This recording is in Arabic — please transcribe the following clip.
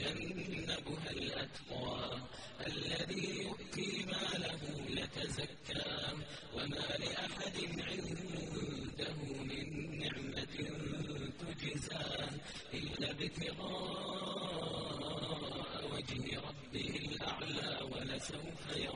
وسيجنبها الأتقى. الذي يؤتي ماله يتزكى. وما لأحد عنده من نعمة تجزى إلا ابتغاء وجه ربه الأعلى ولسوف يرضى